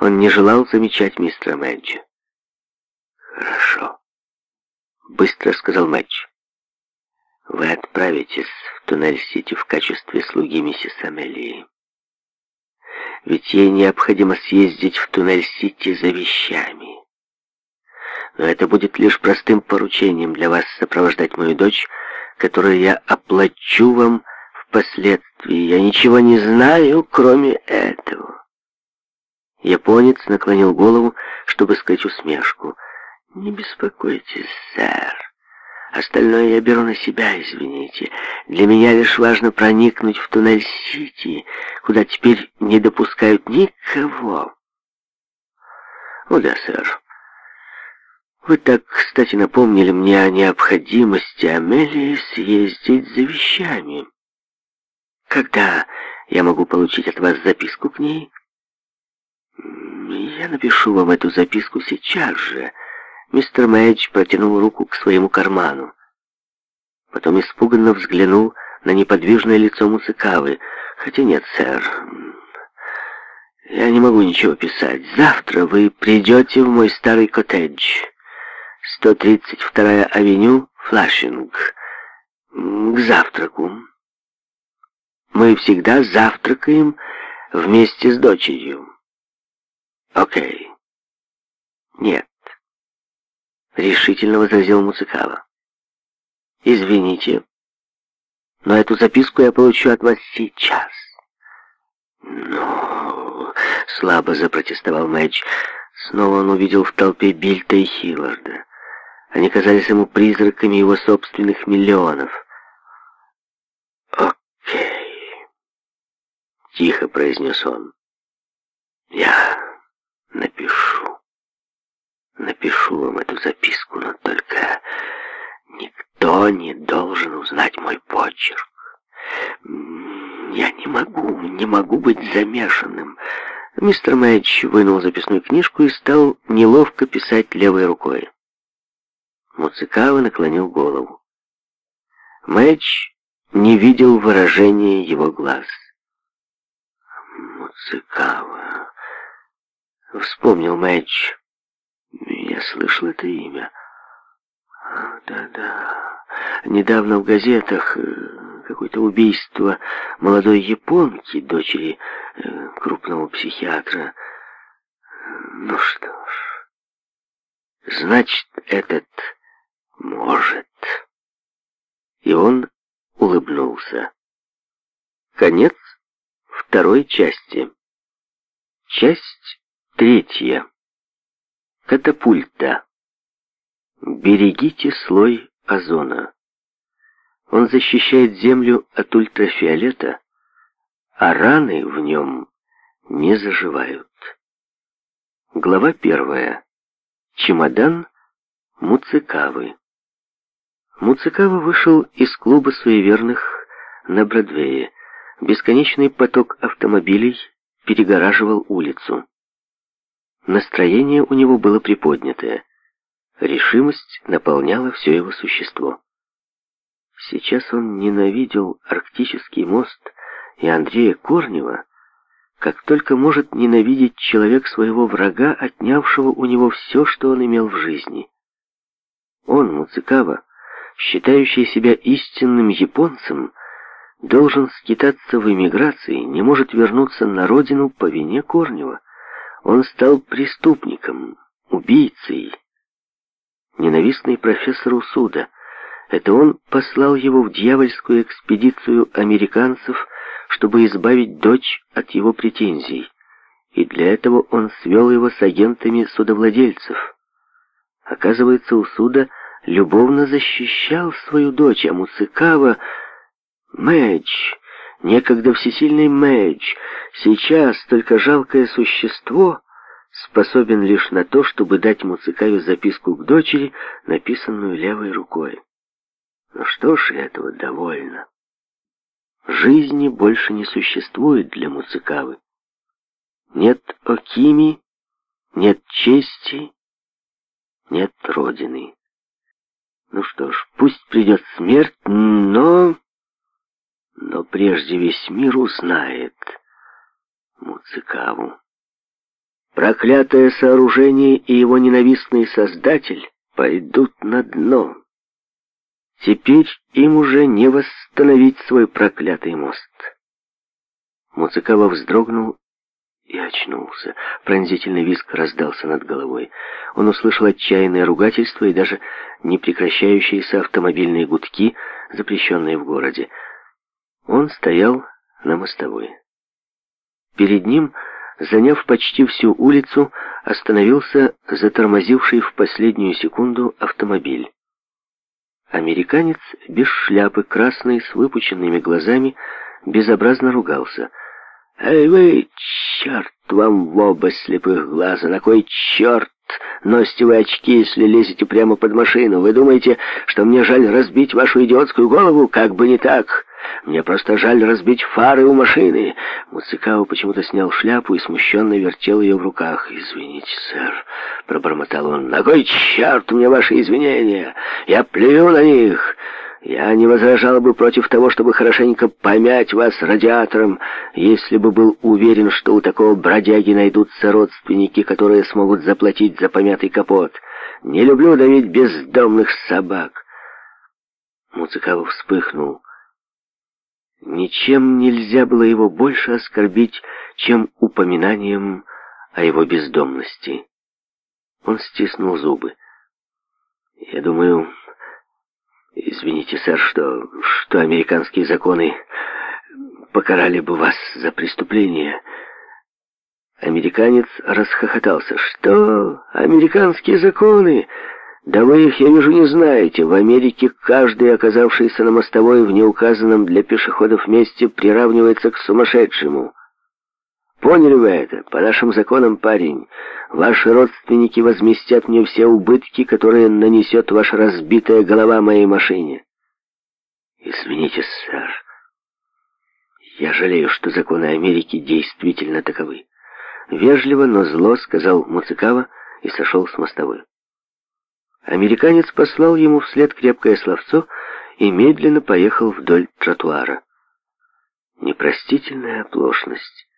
Он не желал замечать мистера Мэтча. «Хорошо», — быстро сказал Мэтч. «Вы отправитесь в Туннель-Сити в качестве слуги миссис Амелии. Ведь ей необходимо съездить в Туннель-Сити за вещами. Но это будет лишь простым поручением для вас сопровождать мою дочь, которую я оплачу вам впоследствии. Я ничего не знаю, кроме этого». Японец наклонил голову, чтобы скрыть усмешку. «Не беспокойтесь, сэр. Остальное я беру на себя, извините. Для меня лишь важно проникнуть в туннель Сити, куда теперь не допускают никого». «О да, сэр. Вы так, кстати, напомнили мне о необходимости Амелии съездить за вещами. Когда я могу получить от вас записку к ней?» Я напишу вам эту записку сейчас же. Мистер Мэдж протянул руку к своему карману. Потом испуганно взглянул на неподвижное лицо Мусыкавы. Хотя нет, сэр, я не могу ничего писать. Завтра вы придете в мой старый коттедж. 132-я авеню, Флашинг. К завтраку. Мы всегда завтракаем вместе с дочерью. «Окей». «Нет», — решительно возразил Муцикава. «Извините, но эту записку я получу от вас сейчас». «Ну...» — слабо запротестовал Мэдж. Снова он увидел в толпе Бильта и Хилларда. Они казались ему призраками его собственных миллионов. «Окей», — тихо произнес он. «Я Напишу. Напишу вам эту записку, но только никто не должен узнать мой почерк. Я не могу, не могу быть замешанным. Мистер Мэдж вынул записную книжку и стал неловко писать левой рукой. Муцикава наклонил голову. Мэдж не видел выражения его глаз. Муцикава. Вспомнил Мэдж. Я слышал это имя. Да-да. Недавно в газетах э, какое-то убийство молодой японки, дочери э, крупного психиатра. Ну что ж, значит, этот может. И он улыбнулся. Конец второй части. Часть Третье. Катапульта. Берегите слой озона. Он защищает Землю от ультрафиолета, а раны в нем не заживают. Глава первая. Чемодан Муцикавы. Муцикава вышел из клуба суеверных на Бродвее. Бесконечный поток автомобилей перегораживал улицу. Настроение у него было приподнятое. Решимость наполняла все его существо. Сейчас он ненавидел Арктический мост и Андрея Корнева, как только может ненавидеть человек своего врага, отнявшего у него все, что он имел в жизни. Он, Муцикава, считающий себя истинным японцем, должен скитаться в эмиграции, не может вернуться на родину по вине Корнева. Он стал преступником, убийцей. Ненавистный профессор Усуда, Это он послал его в дьявольскую экспедицию американцев, чтобы избавить дочь от его претензий. И для этого он свел его с агентами судовладельцев. Оказывается, Усуда любовно защищал свою дочь, а Муцикава... Мэдж некогда всесильный Мэдж, сейчас только жалкое существо, способен лишь на то, чтобы дать Муцикаю записку к дочери, написанную левой рукой. Ну что ж, этого довольно. Жизни больше не существует для Муцикавы. Нет Окими, нет чести, нет родины. Ну что ж, пусть придет смерть, но... Но прежде весь мир узнает Муцикаву. Проклятое сооружение и его ненавистный создатель пойдут на дно. Теперь им уже не восстановить свой проклятый мост. Муцикава вздрогнул и очнулся. Пронзительный визг раздался над головой. Он услышал отчаянное ругательство и даже непрекращающиеся автомобильные гудки, запрещенные в городе. Он стоял на мостовой. Перед ним, заняв почти всю улицу, остановился затормозивший в последнюю секунду автомобиль. Американец без шляпы, красный, с выпученными глазами, безобразно ругался. «Эй вы, черт вам в оба слепых глаза! На кой черт Носите вы очки, если лезете прямо под машину. Вы думаете, что мне жаль разбить вашу идиотскую голову? Как бы не так. Мне просто жаль разбить фары у машины. Муцикао почему-то снял шляпу и смущенно вертел ее в руках. «Извините, сэр», — пробормотал он. «На кой черт мне ваши извинения? Я плюю на них!» Я не возражал бы против того, чтобы хорошенько помять вас радиатором, если бы был уверен, что у такого бродяги найдутся родственники, которые смогут заплатить за помятый капот. Не люблю давить бездомных собак. Муцикава вспыхнул. Ничем нельзя было его больше оскорбить, чем упоминанием о его бездомности. Он стиснул зубы. Я думаю... Извините, сэр, что, что американские законы покарали бы вас за преступление. Американец расхохотался. Что? Американские законы? Да вы их, я вижу, не знаете. В Америке каждый, оказавшийся на мостовой в неуказанном для пешеходов месте, приравнивается к сумасшедшему. Поняли вы это? По нашим законам, парень, ваши родственники возместят мне все убытки, которые нанесет ваша разбитая голова моей машине. Извините, сэр. Я жалею, что законы Америки действительно таковы. Вежливо, но зло сказал Муцикава и сошел с мостовой. Американец послал ему вслед крепкое словцо и медленно поехал вдоль тротуара. Непростительная оплошность.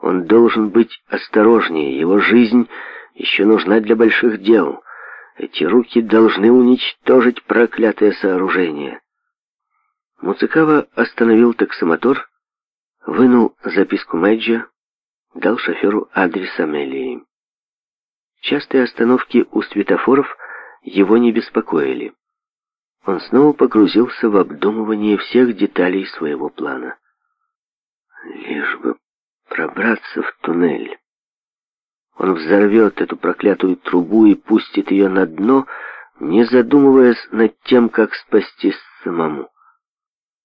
Он должен быть осторожнее, его жизнь еще нужна для больших дел. Эти руки должны уничтожить проклятое сооружение. Муцикава остановил таксомотор, вынул записку Мэджа, дал шоферу адрес Амелии. Частые остановки у светофоров его не беспокоили. Он снова погрузился в обдумывание всех деталей своего плана. «Лишь бы пробраться в туннель. Он взорвет эту проклятую трубу и пустит ее на дно, не задумываясь над тем, как спастись самому.